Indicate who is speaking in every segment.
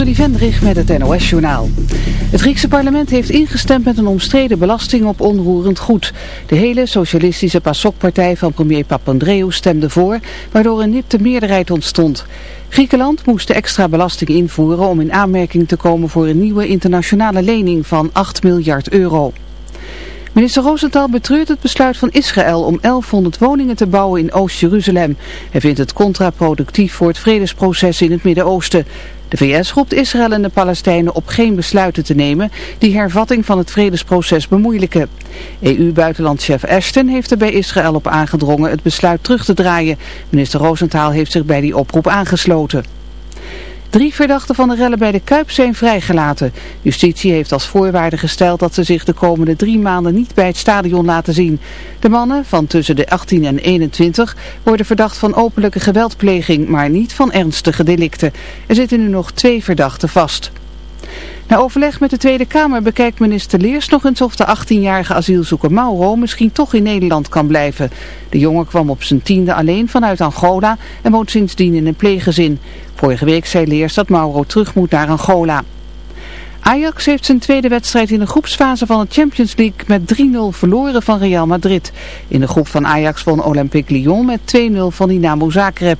Speaker 1: Trudy Vendrich met het NOS-journaal. Het Griekse parlement heeft ingestemd met een omstreden belasting op onroerend goed. De hele socialistische PASOK-partij van premier Papandreou stemde voor, waardoor een nipte meerderheid ontstond. Griekenland moest de extra belasting invoeren om in aanmerking te komen voor een nieuwe internationale lening van 8 miljard euro. Minister Rosenthal betreurt het besluit van Israël om 1100 woningen te bouwen in Oost-Jeruzalem. Hij vindt het contraproductief voor het vredesproces in het Midden-Oosten. De VS roept Israël en de Palestijnen op geen besluiten te nemen die hervatting van het vredesproces bemoeilijken. EU-buitenlandchef Ashton heeft er bij Israël op aangedrongen het besluit terug te draaien. Minister Rosenthal heeft zich bij die oproep aangesloten. Drie verdachten van de rellen bij de Kuip zijn vrijgelaten. Justitie heeft als voorwaarde gesteld dat ze zich de komende drie maanden niet bij het stadion laten zien. De mannen van tussen de 18 en 21 worden verdacht van openlijke geweldpleging, maar niet van ernstige delicten. Er zitten nu nog twee verdachten vast. Na overleg met de Tweede Kamer bekijkt minister Leers nog eens of de 18-jarige asielzoeker Mauro misschien toch in Nederland kan blijven. De jongen kwam op zijn tiende alleen vanuit Angola en woont sindsdien in een pleeggezin. Vorige week zei Leers dat Mauro terug moet naar Angola. Ajax heeft zijn tweede wedstrijd in de groepsfase van de Champions League met 3-0 verloren van Real Madrid. In de groep van Ajax won Olympique Lyon met 2-0 van Dynamo Zagreb.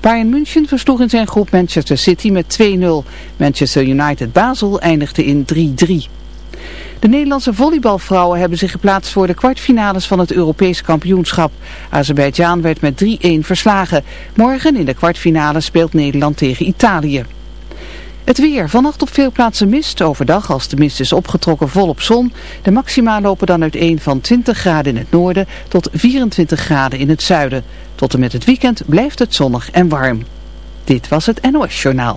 Speaker 1: Bayern München versloeg in zijn groep Manchester City met 2-0. Manchester United Basel eindigde in 3-3. De Nederlandse volleybalvrouwen hebben zich geplaatst voor de kwartfinales van het Europees kampioenschap. Azerbeidzjan werd met 3-1 verslagen. Morgen in de kwartfinale speelt Nederland tegen Italië. Het weer. Vannacht op veel plaatsen mist. Overdag als de mist is opgetrokken volop zon. De maxima lopen dan uiteen van 20 graden in het noorden tot 24 graden in het zuiden. Tot en met het weekend blijft het zonnig en warm. Dit was het NOS Journaal.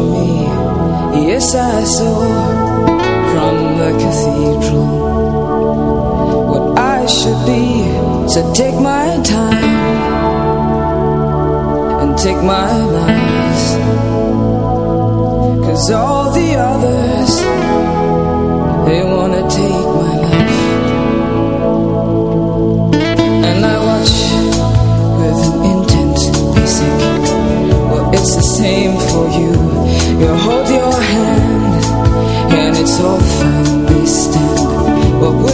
Speaker 2: I saw from the cathedral what I should be. So take my time and take my lies. Cause all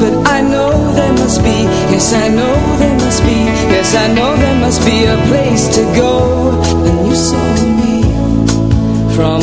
Speaker 2: but I know there must be, yes, I know there must be, yes, I know there must be a place to go. Then you saw me from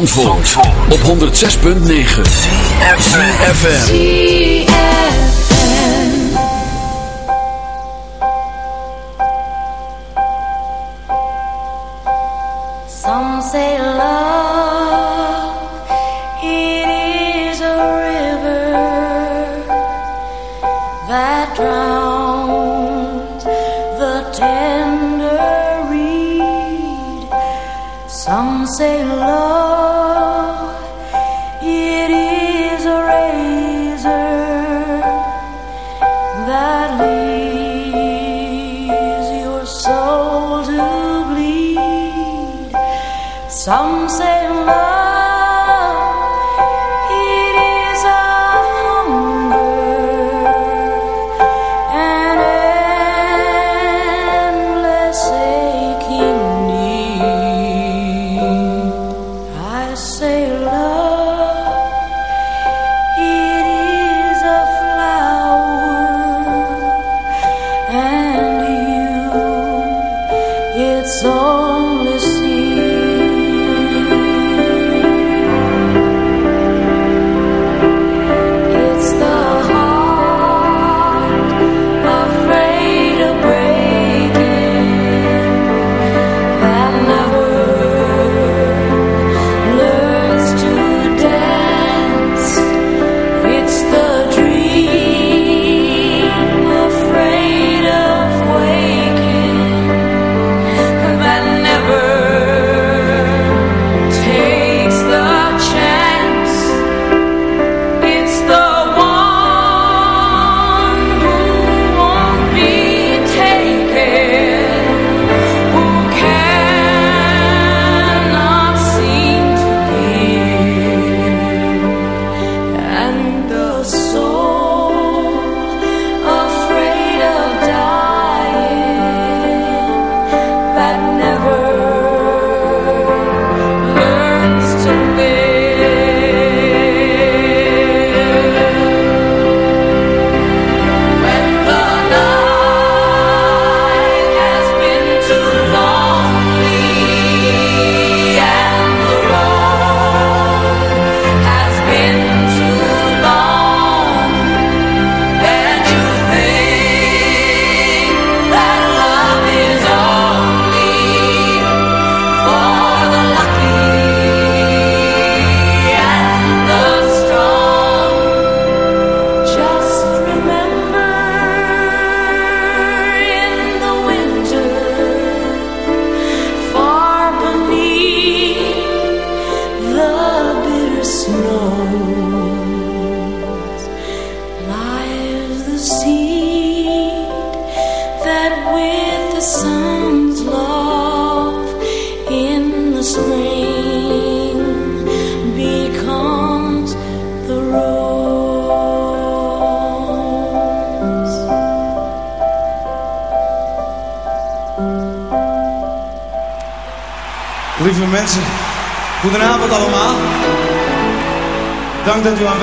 Speaker 3: Zandvoort, op 106.9 CFFM
Speaker 4: Some That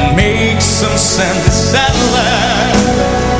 Speaker 5: and make some sense at last.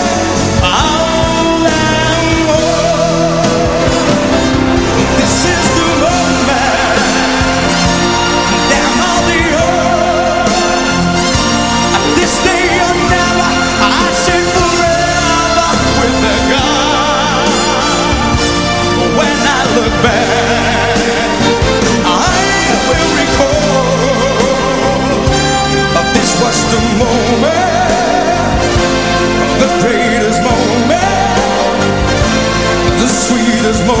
Speaker 6: There's more.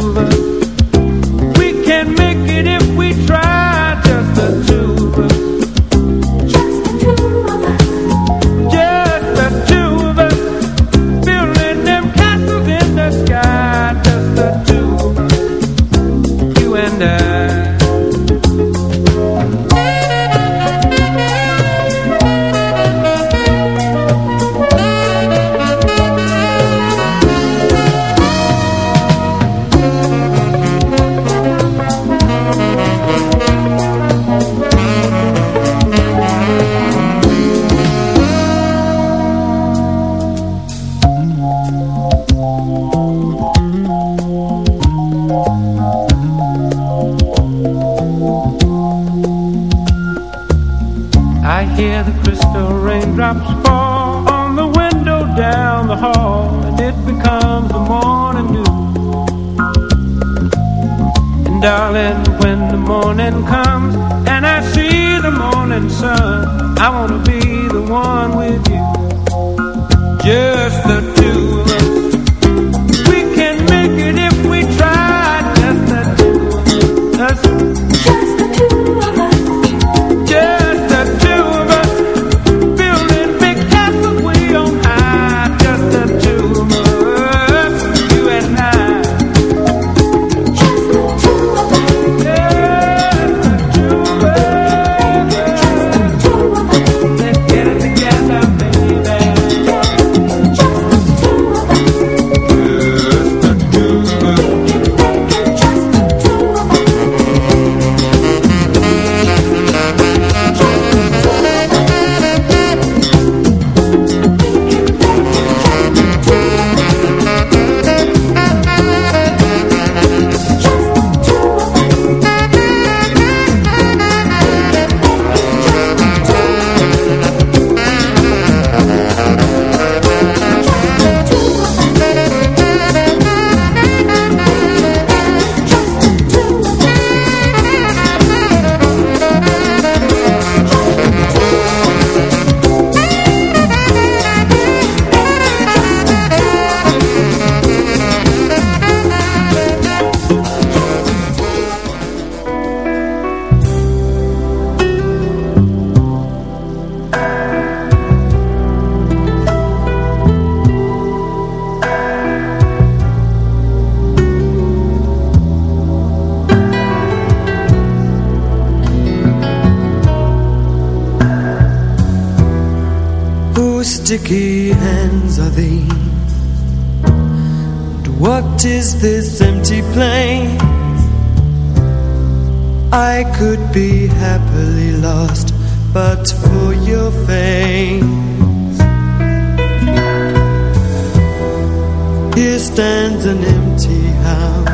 Speaker 7: empty house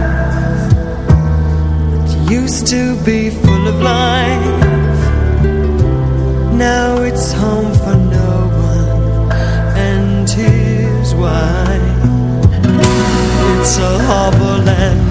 Speaker 7: that used to be full of life. Now it's home for no one, and here's why. It's a horrible land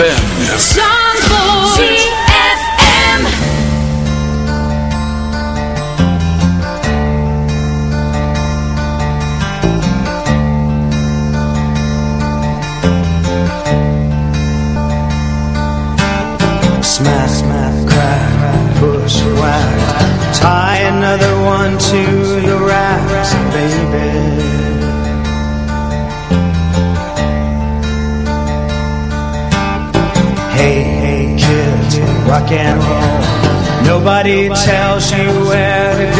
Speaker 3: ZFM.
Speaker 8: rock and roll. Nobody tells you where to go.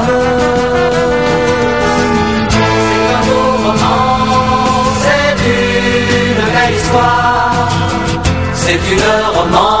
Speaker 9: C'est une romance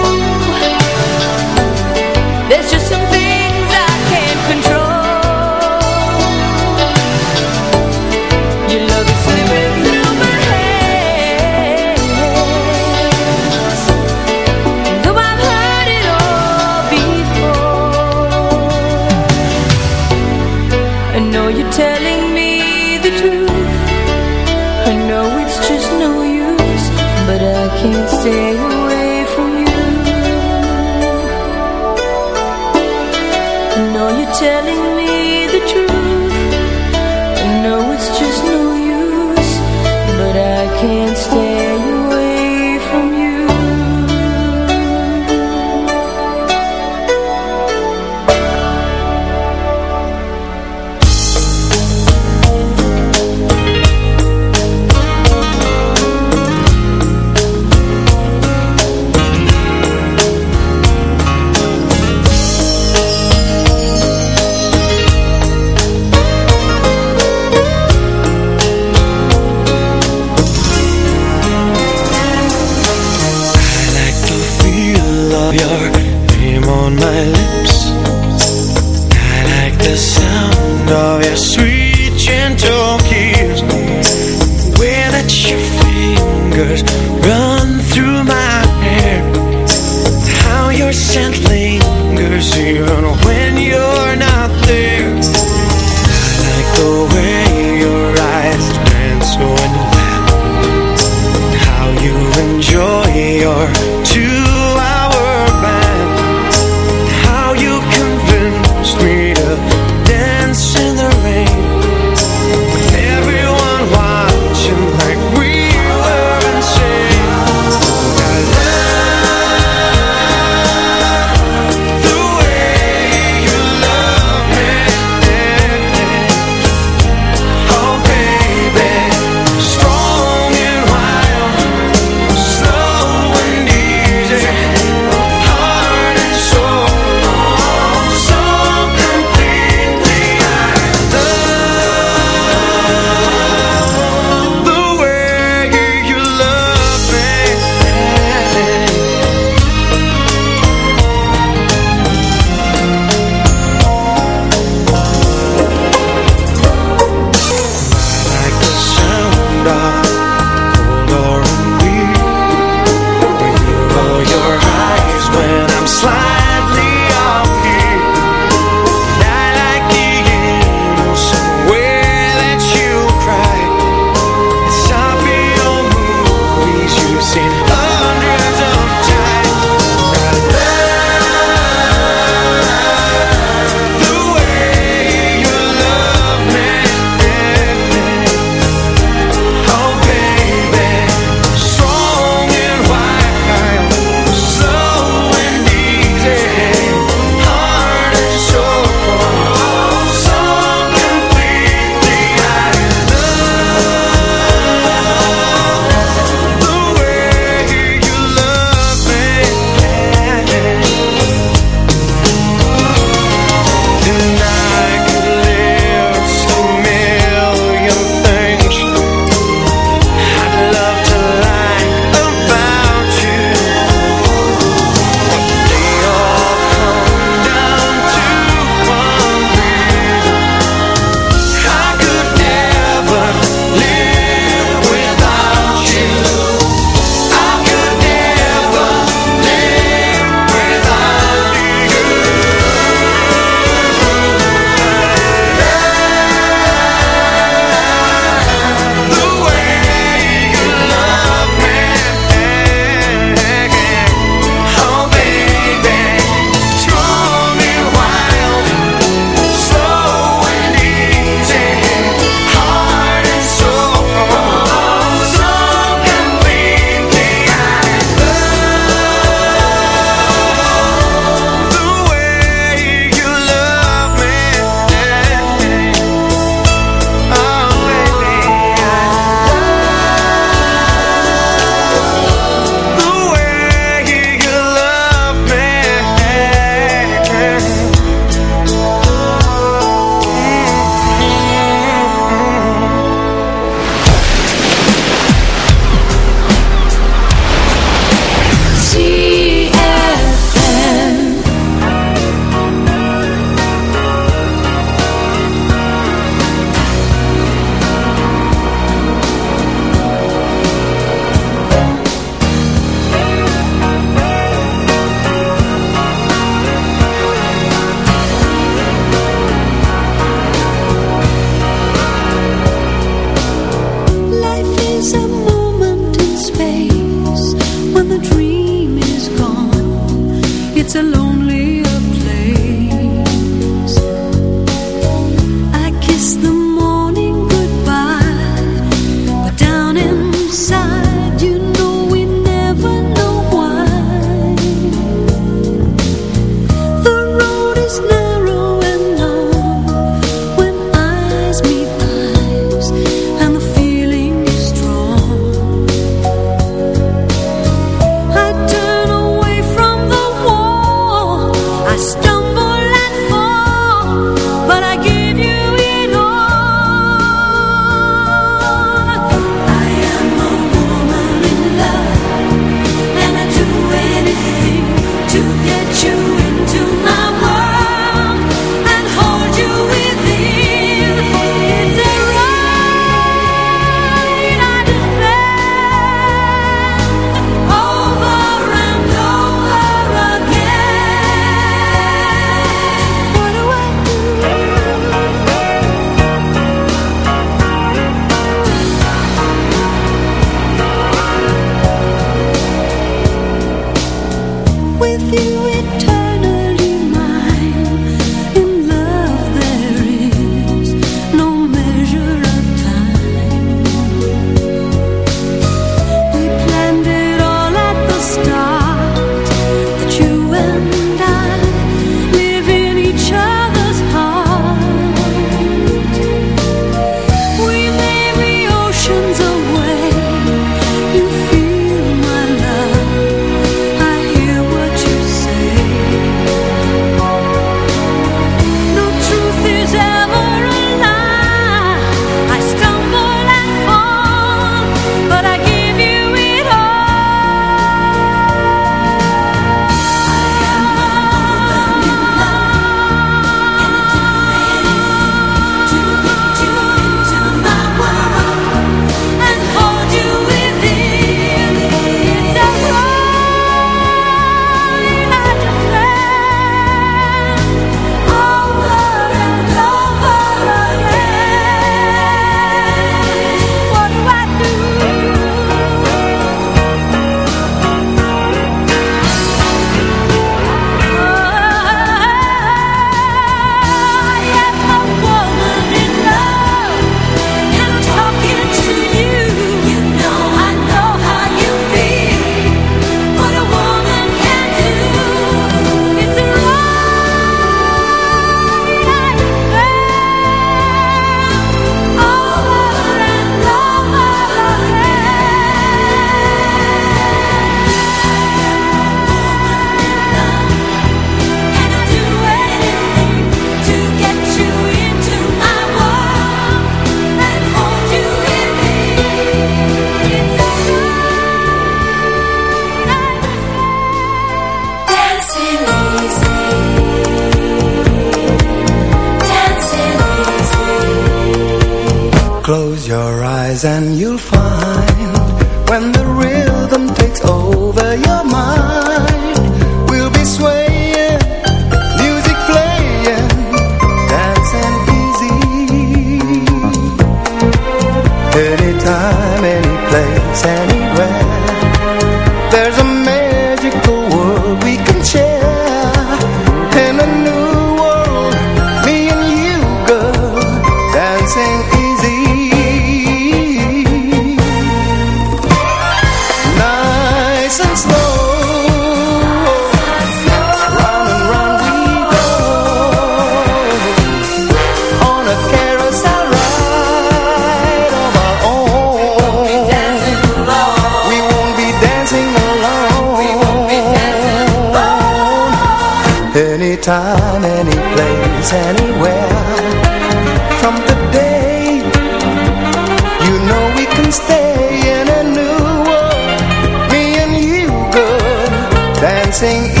Speaker 4: dancing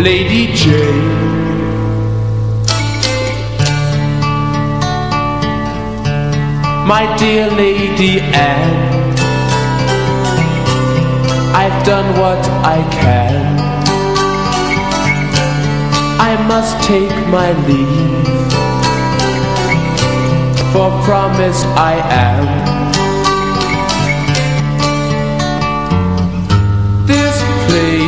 Speaker 4: Lady Jane My dear Lady Anne I've done what I can. I must take my leave For promise I am. This place